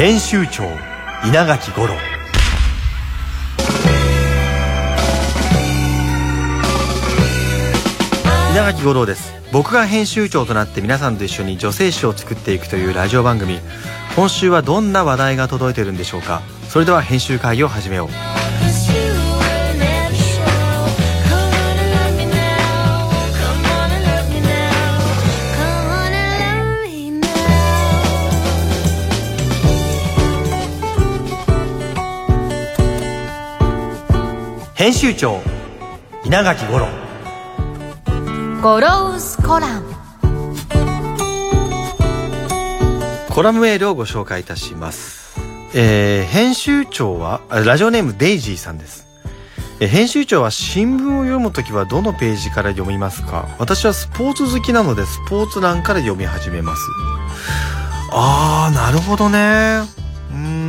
編集長稲垣五郎。稲垣五郎です。僕が編集長となって皆さんと一緒に女性誌を作っていくというラジオ番組。今週はどんな話題が届いているんでしょうか。それでは編集会議を始めよう。編集長稲垣五郎ゴロウスコラムコラムメールをご紹介いたします。えー編集長は、あラジオネームデイジーさんです。えー編集長は新聞を読むときはどのページから読みますか？私はスポーツ好きなのでスポーツ欄から読み始めます。あー、なるほどね。うーん。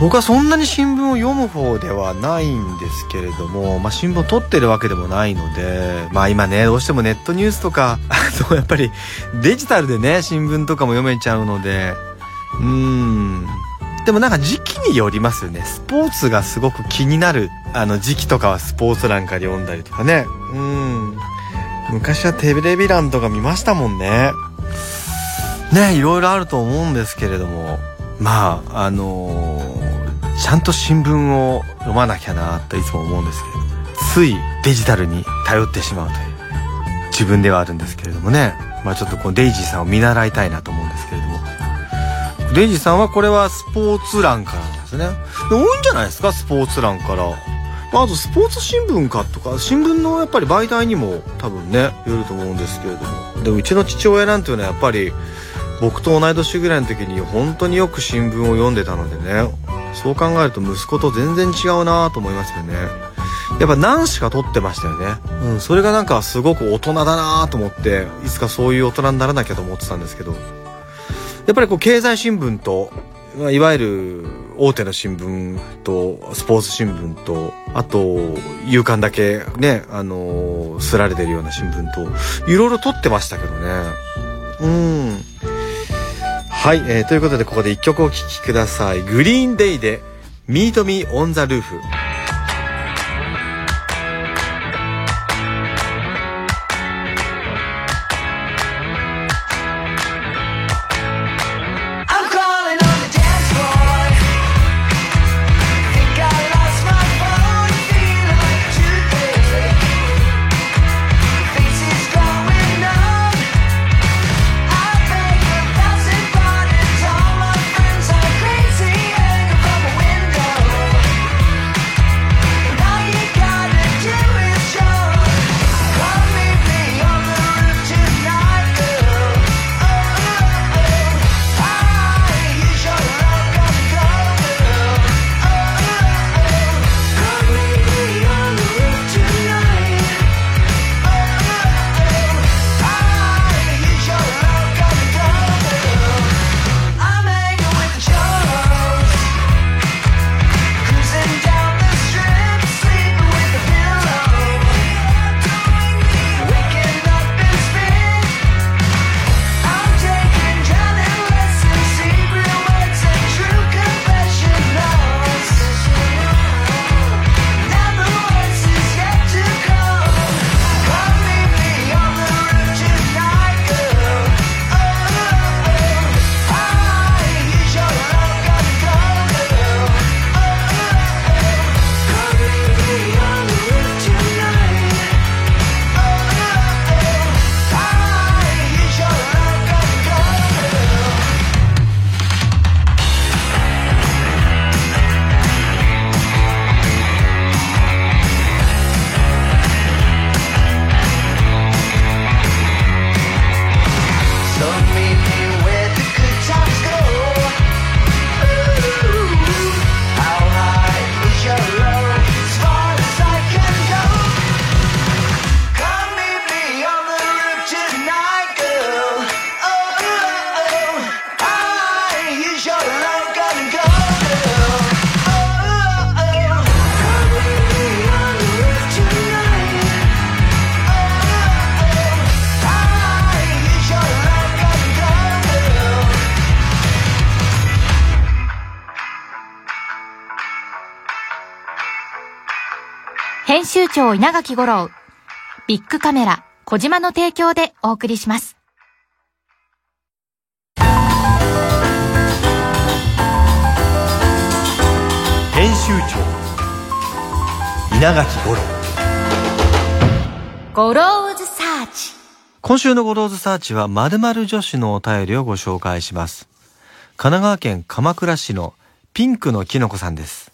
僕はそんなに新聞を読む方ではないんですけれども、まあ新聞を取ってるわけでもないので、まあ今ね、どうしてもネットニュースとか、あとやっぱりデジタルでね、新聞とかも読めちゃうので、うーん。でもなんか時期によりますよね。スポーツがすごく気になる、あの時期とかはスポーツ欄から読んだりとかね。うん。昔はテレビ欄とか見ましたもんね。ね、いろいろあると思うんですけれども、まあ、あのーちゃんと新聞を読まなきゃなといつも思うんですけれども、ついデジタルに頼ってしまうという自分ではあるんですけれどもね。まあちょっとこのデイジーさんを見習いたいなと思うんですけれども。デイジーさんはこれはスポーツ欄からなんですね。で多いんじゃないですか、スポーツ欄から。まあ、とスポーツ新聞かとか、新聞のやっぱり媒体にも多分ね、よると思うんですけれども。でも、うちの父親なんていうのはやっぱり、僕と同い年ぐらいの時に本当によく新聞を読んでたのでね、そう考えると息子と全然違うなと思いますよね。やっぱ何しか撮ってましたよね。うん、それがなんかすごく大人だなと思って、いつかそういう大人にならなきゃと思ってたんですけど、やっぱりこう経済新聞と、いわゆる大手の新聞と、スポーツ新聞と、あと、夕刊だけね、あのー、すられてるような新聞と、いろいろ撮ってましたけどね。うん。はい、えー、ということでここで一曲お聴きください。グリーンデイで、Meet Me on the Roof。編集長稲垣吾郎ビックカメラコジマの提供でお送りします編集長稲垣吾郎 Goro's Search今週の Goro's Search は〇〇女子のお便りをご紹介します。神奈川県鎌倉市のピンクのきのこさんです。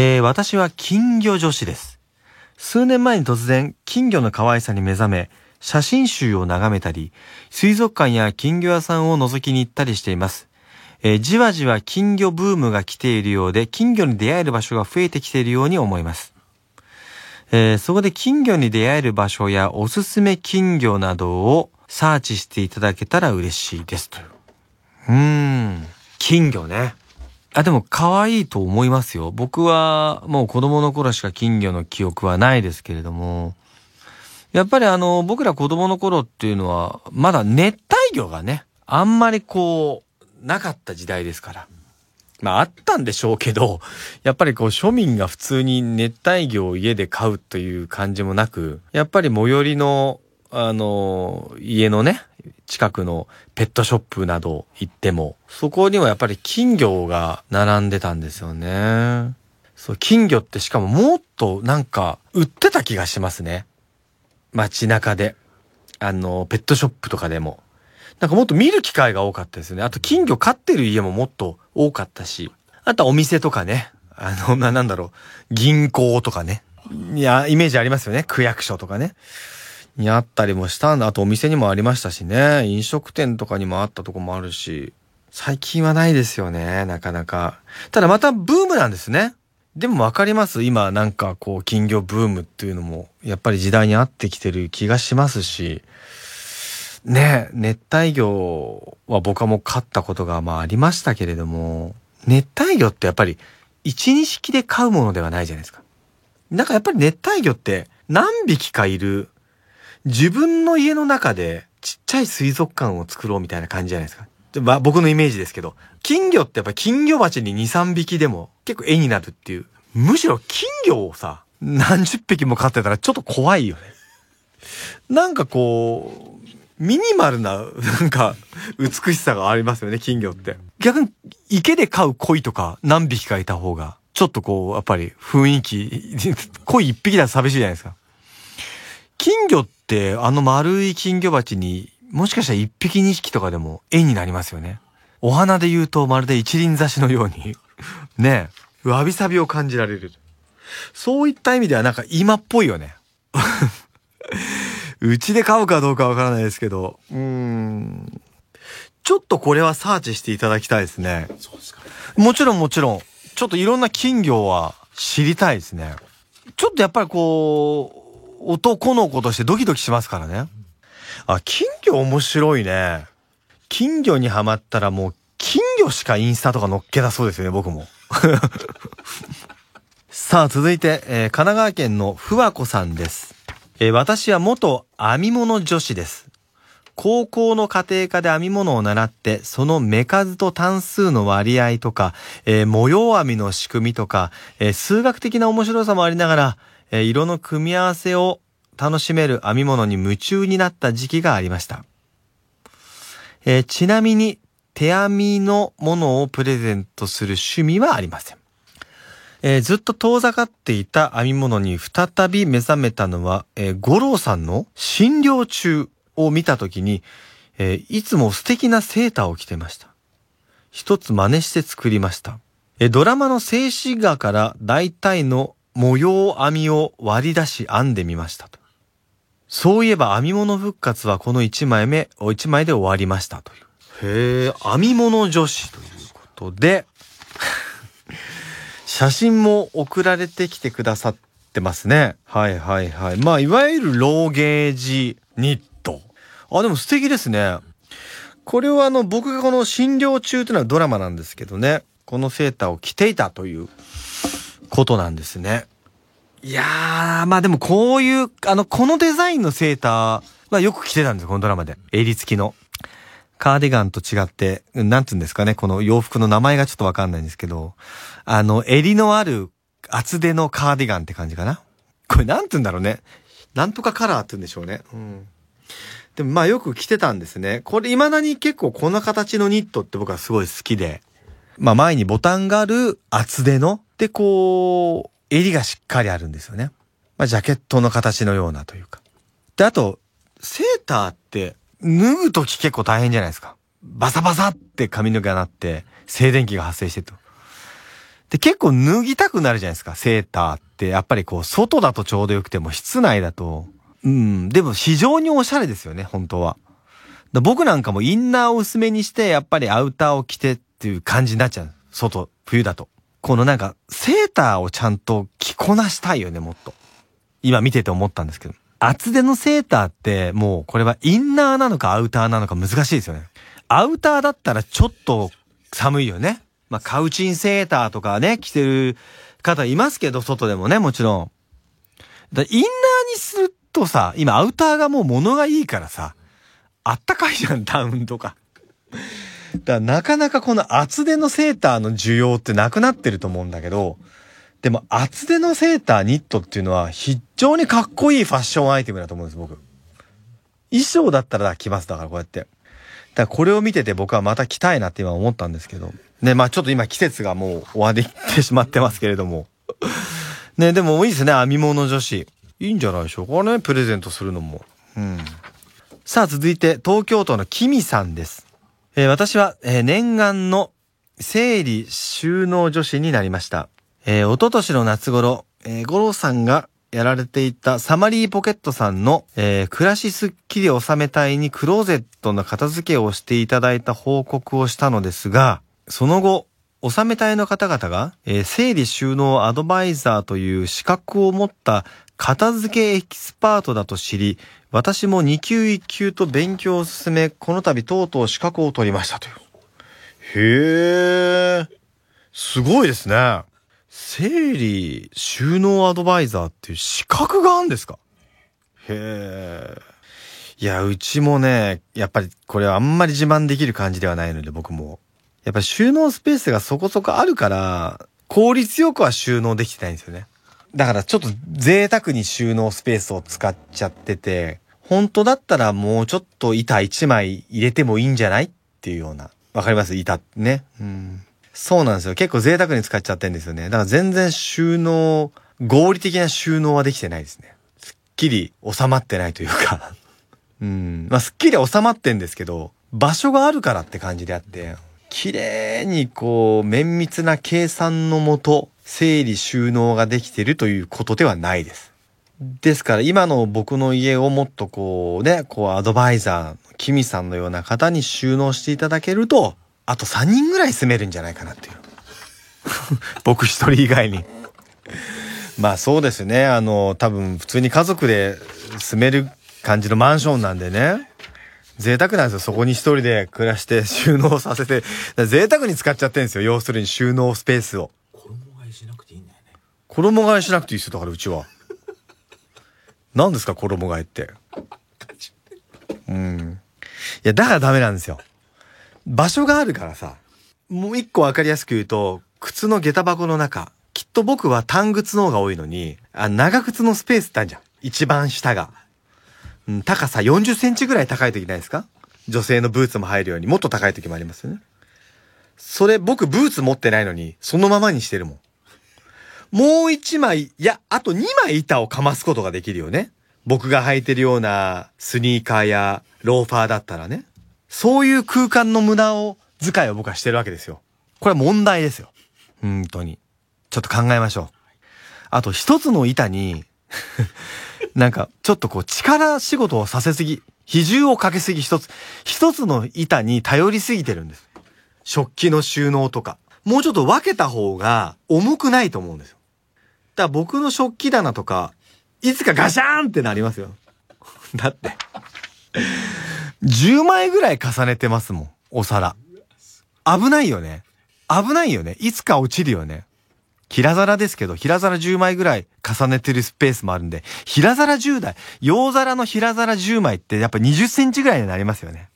えー、私は金魚女子です。数年前に突然金魚の可愛さに目覚め、写真集を眺めたり、水族館や金魚屋さんを覗きに行ったりしています。えーじわじわ金魚ブームが来ているようで、金魚に出会える場所が増えてきているように思います。えーそこで金魚に出会える場所やおすすめ金魚などをサーチしていただけたら嬉しいですという。うーん。金魚ね。あ、でも可愛いと思いますよ。僕はもう子供の頃しか金魚の記憶はないですけれども、やっぱりあの、僕ら子供の頃っていうのは、まだ熱帯魚がね、あんまりこう、なかった時代ですから。まああったんでしょうけど、やっぱりこう庶民が普通に熱帯魚を家で飼うという感じもなく、やっぱり最寄りの、あの、家のね、近くのペットショップなど行っても、そこにはやっぱり金魚が並んでたんですよね。そう、金魚ってしかももっとなんか売ってた気がしますね。街中で。あの、ペットショップとかでも。なんかもっと見る機会が多かったですよね。あと金魚飼ってる家ももっと多かったし。あとはお店とかね。あの、な、なんだろう。銀行とかね。いや、イメージありますよね。区役所とかね。にあったりもしたんだ。あとお店にもありましたしね。飲食店とかにもあったとこもあるし。最近はないですよね。なかなか。ただまたブームなんですね。でもわかります今なんかこう金魚ブームっていうのもやっぱり時代に合ってきてる気がしますし。ね、熱帯魚は僕はもう飼ったことがまあありましたけれども、熱帯魚ってやっぱり一、二匹で飼うものではないじゃないですか。なんかやっぱり熱帯魚って何匹かいる、自分の家の中でちっちゃい水族館を作ろうみたいな感じじゃないですか。まあ僕のイメージですけど、金魚ってやっぱ金魚鉢に2、3匹でも結構絵になるっていう。むしろ金魚をさ、何十匹も飼ってたらちょっと怖いよね。なんかこう、ミニマルな、なんか、美しさがありますよね、金魚って。逆に、池で飼う鯉とか何匹かいた方が、ちょっとこう、やっぱり雰囲気、鯉一匹だと寂しいじゃないですか。金魚って、あの丸い金魚鉢に、もしかしたら一匹二匹とかでも絵になりますよね。お花で言うとまるで一輪挿しのように、ねえ、わびさびを感じられる。そういった意味ではなんか今っぽいよね。うちで買うかどうかわからないですけど、うーん。ちょっとこれはサーチしていただきたいですね。そうですか。もちろんもちろん、ちょっといろんな金魚は知りたいですね。ちょっとやっぱりこう、男の子としてドキドキしますからね。あ、金魚面白いね。金魚にはまったらもう金魚しかインスタとか載っけたそうですよね、僕も。さあ、続いて、えー神奈川県のふわこさんです。えー私は元編み物女子です。高校の家庭科で編み物を習って、その目数と単数の割合とか、えー模様編みの仕組みとか、えー数学的な面白さもありながら、えー色の組み合わせを楽しめる編み物に夢中になった時期がありました。えーちなみに、手編みのものをプレゼントする趣味はありません。えーずっと遠ざかっていた編み物に再び目覚めたのは、えー五郎さんの診療中を見たときに、えーいつも素敵なセーターを着てました。一つ真似して作りました。えードラマの静止画から大体の模様編みを割り出し編んでみましたと。そういえば編み物復活はこの一枚目、お一枚で終わりましたという。へえ、編み物女子ということで、写真も送られてきてくださってますね。はいはいはい。まあ、いわゆるローゲージニット。あ、でも素敵ですね。これはあの、僕がこの診療中というのはドラマなんですけどね。このセーターを着ていたということなんですね。いやー、まあでもこういう、あの、このデザインのセーターはよく着てたんですよ、このドラマで。襟付きの。カーディガンと違って、なんつうんですかね、この洋服の名前がちょっとわかんないんですけど、あの、襟のある、厚手のカーディガンって感じかな。これなんて言うんだろうね。なんとかカラーって言うんでしょうね。うん。でもまあよく着てたんですね。これ未だに結構こんな形のニットって僕はすごい好きで。まあ前にボタンがある厚手の。でこう、襟がしっかりあるんですよね。まあジャケットの形のようなというか。で、あと、セーターって脱ぐとき結構大変じゃないですか。バサバサって髪の毛がなって、静電気が発生してと。で、結構脱ぎたくなるじゃないですか、セーターって。やっぱりこう、外だとちょうどよくても、室内だと、うん、でも非常におしゃれですよね、本当は。僕なんかもインナーを薄めにして、やっぱりアウターを着てっていう感じになっちゃう。外、冬だと。このなんか、セーターをちゃんと着こなしたいよね、もっと。今見てて思ったんですけど。厚手のセーターって、もうこれはインナーなのかアウターなのか難しいですよね。アウターだったらちょっと寒いよね。まあ、カウチンセーターとかね、着てる方いますけど、外でもね、もちろん。だインナーにするとさ、今アウターがもう物がいいからさ、あったかいじゃん、ダウンとか。だからなかなかこの厚手のセーターの需要ってなくなってると思うんだけど、でも厚手のセーターニットっていうのは非常にかっこいいファッションアイテムだと思うんです、僕。衣装だったら着ます、だからこうやって。だからこれを見てて僕はまた着たいなって今思ったんですけど。ね、まあちょっと今季節がもう終わりってしまってますけれども。ね、でもいいですね、編み物女子。いいんじゃないでしょうかね、プレゼントするのも。うん。さあ続いて東京都のキミさんです。えー私は、えー念願の整理収納女子になりました。えー、一昨年の夏頃、えー、吾郎さんがやられていたサマリーポケットさんの、えー暮らしすっきり収め隊にクローゼットの片付けをしていただいた報告をしたのですが、その後、収め隊の方々が、えー整理収納アドバイザーという資格を持った片付けエキスパートだと知り、私も2級1級と勉強を進め、この度とうとう資格を取りましたという。へえ、すごいですね。整理収納アドバイザーっていう資格があるんですか？へえ。いや、うちもね、やっぱりこれはあんまり自慢できる感じではないので、僕も。やっぱり収納スペースがそこそこあるから、効率よくは収納できてないんですよね。だからちょっと贅沢に収納スペースを使っちゃってて、本当だったらもうちょっと板1枚入れてもいいんじゃないっていうような。わかります？板ね。うん。そうなんですよ。結構贅沢に使っちゃってんですよね。だから全然収納、合理的な収納はできてないですね。すっきり収まってないというか。うん。まあ、すっきり収まってんですけど、場所があるからって感じであって、綺麗にこう、綿密な計算のもと、整理収納ができているということではないです。ですから今の僕の家をもっとこうね、こうアドバイザーのキミさんのような方に収納していただけると、あと3人ぐらい住めるんじゃないかなっていう。僕一人以外に。まあそうですね。あの、多分普通に家族で住める感じのマンションなんでね。贅沢なんですよ。そこに一人で暮らして収納させて。贅沢に使っちゃってるんですよ。要するに収納スペースを。衣替えしなくていいんだよね。衣替えしなくていいですよ。だからうちは。何ですか衣替えって。うん。いや、だからダメなんですよ。場所があるからさ。もう一個わかりやすく言うと、靴の下駄箱の中。きっと僕は短靴の方が多いのに、あ、長靴のスペースってあるじゃん。一番下が。うん、高さ40センチぐらい高い時ないですか？女性のブーツも入るようにもっと高い時もありますよね。それ僕ブーツ持ってないのに、そのままにしてるもん。もう一枚、いや、あと二枚板をかますことができるよね。僕が履いてるようなスニーカーやローファーだったらね。そういう空間の無駄を、使いを僕はしてるわけですよ。これは問題ですよ。本当に。ちょっと考えましょう。あと一つの板に、なんか、ちょっとこう力仕事をさせすぎ、比重をかけすぎ一つ、一つの板に頼りすぎてるんです。食器の収納とか。もうちょっと分けた方が重くないと思うんですよ。だ僕の食器棚とか、いつかガシャーンってなりますよ。だって。10枚ぐらい重ねてますもん、お皿。危ないよね。危ないよね。いつか落ちるよね。平皿ですけど、平皿10枚ぐらい重ねてるスペースもあるんで、平皿10台、洋皿の平皿10枚ってやっぱ20センチぐらいになりますよね。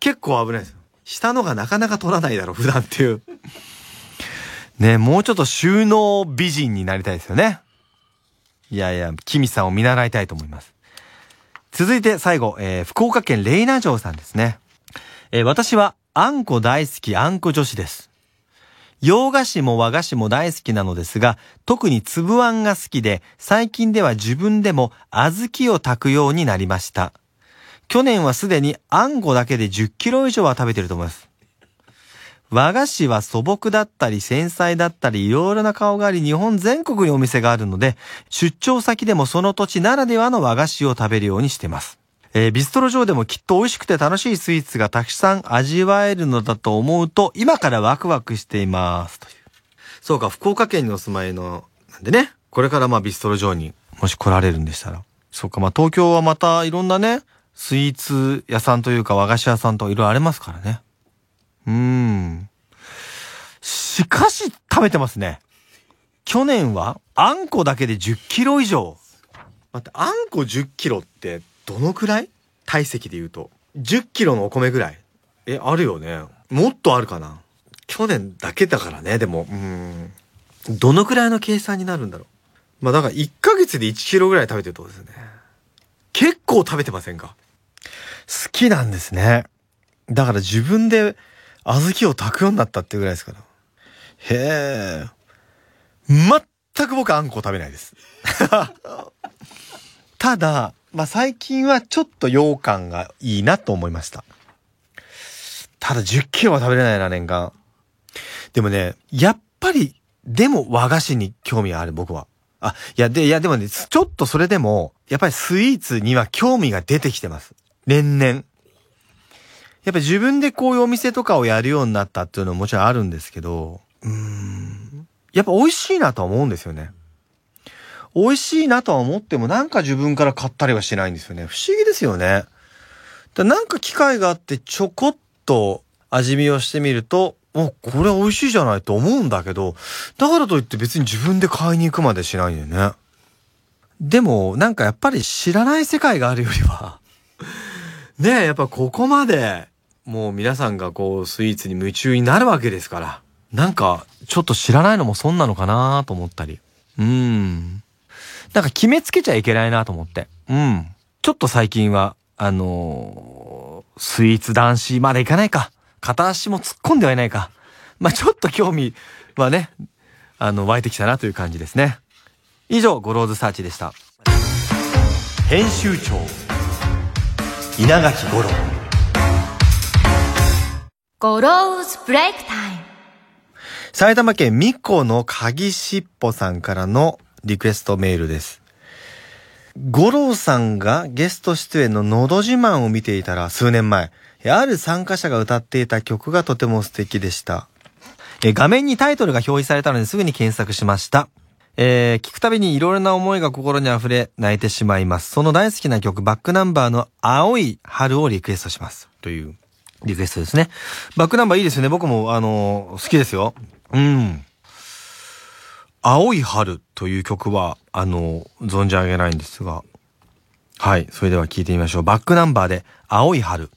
結構危ないですよ。下のがなかなか取らないだろ、普段っていう。ね、もうちょっと収納美人になりたいですよね。いやいや、キミさんを見習いたいと思います。続いて最後、えー福岡県レイナ城さんですね。えー私はあんこ大好きあんこ女子です。洋菓子も和菓子も大好きなのですが、特に粒あんが好きで、最近では自分でも小豆を炊くようになりました。去年はすでにあんこだけで10キロ以上は食べてると思います。和菓子は素朴だったり繊細だったりいろいろな顔があり日本全国にお店があるので出張先でもその土地ならではの和菓子を食べるようにしてます。えービストロ上でもきっと美味しくて楽しいスイーツがたくさん味わえるのだと思うと今からワクワクしています。という。そうか、福岡県にお住まいの、なんでね、これからまあビストロ上にもし来られるんでしたら。そうか、まあ東京はまたいろんなね、スイーツ屋さんというか和菓子屋さんといろいろありますからね。うーん。しかし食べてますね。去年はあんこだけで10キロ以上。待って、あんこ10キロってどのくらい？体積で言うと。10キロのお米ぐらい？え、あるよね。もっとあるかな？去年だけだからね、でも。うーん。どのくらいの計算になるんだろう？まあだから1ヶ月で1キロぐらい食べてるってことですよね。結構食べてませんか？好きなんですね。だから自分で小豆を炊くようになったっていうぐらいですから。へえ。全く僕あんこ食べないです。ただ、まあ、最近はちょっと羊羹がいいなと思いました。ただ10キロは食べれないな、年間。でもね、やっぱり、でも和菓子に興味がある、僕は。あ、いや、で、いや、でもね、ちょっとそれでも、やっぱりスイーツには興味が出てきてます。年々。やっぱり自分でこういうお店とかをやるようになったっていうのももちろんあるんですけど、うん。やっぱ美味しいなとは思うんですよね。美味しいなとは思ってもなんか自分から買ったりはしないんですよね。不思議ですよね。だなんか機会があってちょこっと味見をしてみると、お、これ美味しいじゃないと思うんだけど、だからといって別に自分で買いに行くまでしないよね。でも、なんかやっぱり知らない世界があるよりは、ねえ、やっぱここまで、もう皆さんがこうスイーツに夢中になるわけですから、なんかちょっと知らないのも損なのかなと思ったり。うーん。なんか決めつけちゃいけないなと思って。うん。ちょっと最近は、あのースイーツ男子までいかないか。片足も突っ込んではいないか。まあ、ちょっと興味はね、あの、湧いてきたなという感じですね。以上、 Goro's Search でした。編集長稲垣吾郎 Goro's Break Time。埼玉県三郷のかぎしっぽさんからのリクエストメールです。五郎さんがゲスト出演ののど自慢を見ていたら数年前、ある参加者が歌っていた曲がとても素敵でした。え画面にタイトルが表示されたのですぐに検索しました。えー聞くたびにいろいろな思いが心に溢れ泣いてしまいます。その大好きな曲、バックナンバーの青い春をリクエストします。というリクエストですね。バックナンバーいいですね。僕も、あの好きですよ。うん。青い春という曲は、あの存じ上げないんですが。はい。それでは聴いてみましょう。バックナンバーで、青い春。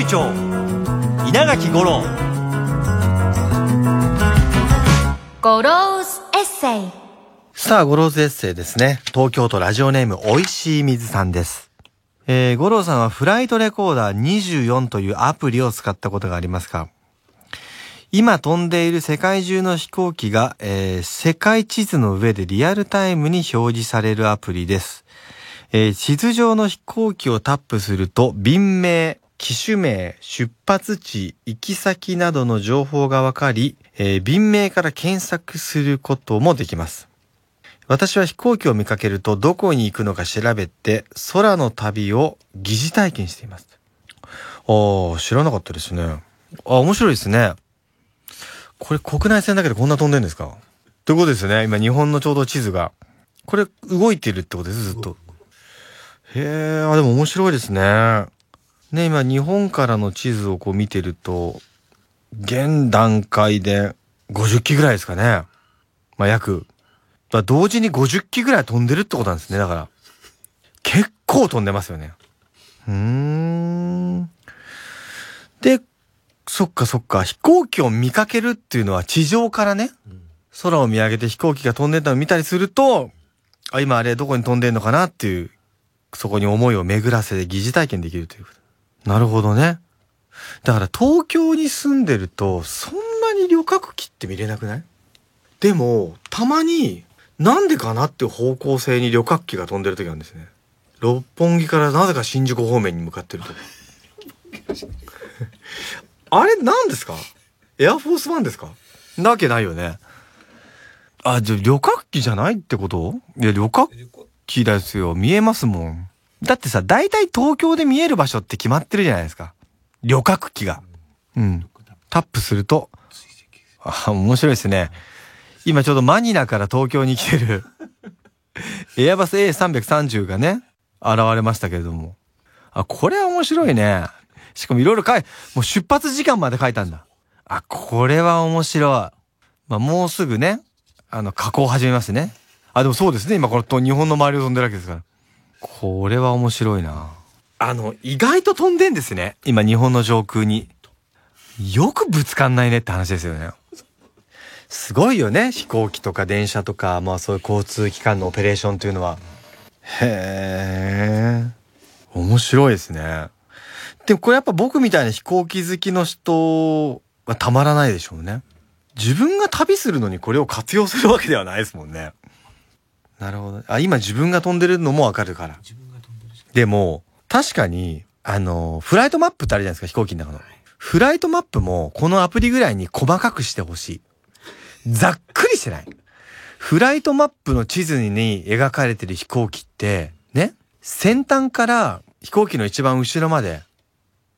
集長稲垣吾郎 Goro's Essayさあ、 Goro's Essay ですね。東京都ラジオネーム、おいしい水さんです。えー、吾郎さんはフライトレーダー24というアプリを使ったことがありますか？今飛んでいる世界中の飛行機が、えー世界地図の上でリアルタイムに表示されるアプリです。えー地図上の飛行機をタップすると、便名、機種名、出発地、行き先などの情報がわかり、えー便名から検索することもできます。私は飛行機を見かけるとどこに行くのか調べて空の旅を疑似体験しています。ああ、知らなかったですね。あ、面白いですね。これ国内線だけでこんな飛んでるんですか？ということですね。今日本のちょうど地図が。これ動いてるってことです、ずっと。へえ、あ、でも面白いですね。ね、今日本からの地図をこう見てると、現段階で50機ぐらいですかね。まあ約。だから同時に50機ぐらい飛んでるってことなんですね。だから。結構飛んでますよね。うーん。で、そっかそっか。飛行機を見かけるっていうのは地上からね、空を見上げて飛行機が飛んでたのを見たりすると、あ、今あれどこに飛んでんのかなっていう、そこに思いを巡らせて疑似体験できるということ。なるほどね。だから東京に住んでると、そんなに旅客機って見れなくない？でも、たまに、なんでかなっていう方向性に旅客機が飛んでる時なんですね。六本木からなぜか新宿方面に向かってると。あれ何ですか？エアフォースワンですか？なわけないよね。あ、じゃ旅客機じゃないってこと？いや、旅客機ですよ。見えますもん。だってさ、大体東京で見える場所って決まってるじゃないですか。旅客機が。うん。タップすると、あ、面白いですね。今ちょうどマニラから東京に来てる、エアバス A330 がね、現れましたけれども。あ、これは面白いね。しかもいろいろ書い、もう出発時間まで書いたんだ。あ、これは面白い。まあ、もうすぐね、あの、加工始めますね。あ、でもそうですね。今この日本の周りを飛んでるわけですから。これは面白いな。あの、意外と飛んでんですね。今日本の上空に。よくぶつかんないねって話ですよね。すごいよね。飛行機とか電車とか、まあそういう交通機関のオペレーションというのは。へえ。面白いですね。でもこれやっぱ僕みたいな飛行機好きの人はたまらないでしょうね。自分が旅するのにこれを活用するわけではないですもんね。なるほど。あ、今自分が飛んでるのもわかるから。自分が飛んでるしでも、確かに、あの、フライトマップってあるじゃないですか、飛行機の中の。フライトマップも、このアプリぐらいに細かくしてほしい。ざっくりしてない。フライトマップの地図に描かれてる飛行機って、ね、先端から飛行機の一番後ろまで、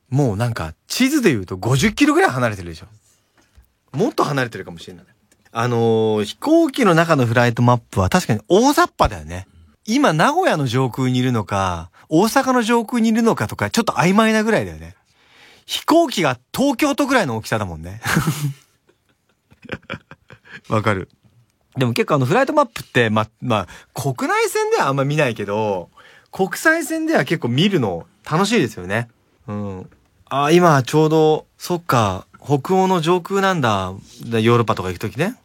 もうなんか、地図で言うと50キロぐらい離れてるでしょ。もっと離れてるかもしれない。あのー飛行機の中のフライトマップは確かに大雑把だよね。今、名古屋の上空にいるのか、大阪の上空にいるのかとか、ちょっと曖昧なぐらいだよね。飛行機が東京都ぐらいの大きさだもんね。わかる。でも結構あのフライトマップって、ま、まあ、国内線ではあんま見ないけど、国際線では結構見るの楽しいですよね。うん。あ、今ちょうど、そっか、北欧の上空なんだ。でヨーロッパとか行くときね。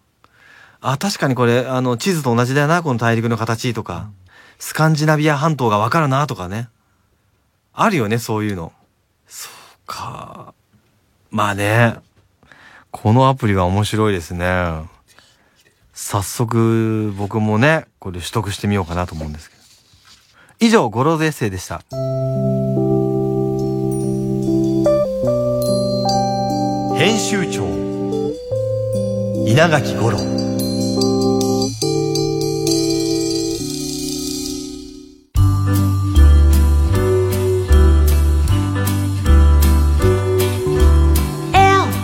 あ、確かにこれ、あの、地図と同じだよな、この大陸の形とか。スカンジナビア半島がわかるな、とかね。あるよね、そういうの。そうか。まあね。このアプリは面白いですね。早速、僕もね、これ取得してみようかなと思うんですけど。以上、ゴローズエッセイでした。編集長稲垣吾郎